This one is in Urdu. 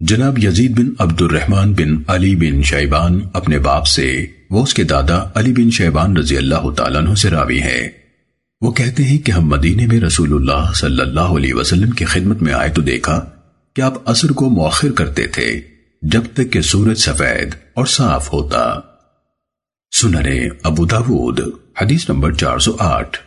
جناب یزید بن عبد الرحمن بن علی بن شیبان اپنے باپ سے، وہ اس کے دادا علی بن شیبان رضی اللہ تعالیٰ عنہ سے راوی ہے وہ کہتے ہیں کہ ہم مدینے میں رسول اللہ صلی اللہ علیہ وسلم کی خدمت میں آئے تو دیکھا کہ آپ عصر کو مؤخر کرتے تھے، جب تک کہ سورج سفید اور صاف ہوتا۔ سننے ابو داود، حدیث نمبر چار سو آٹھ۔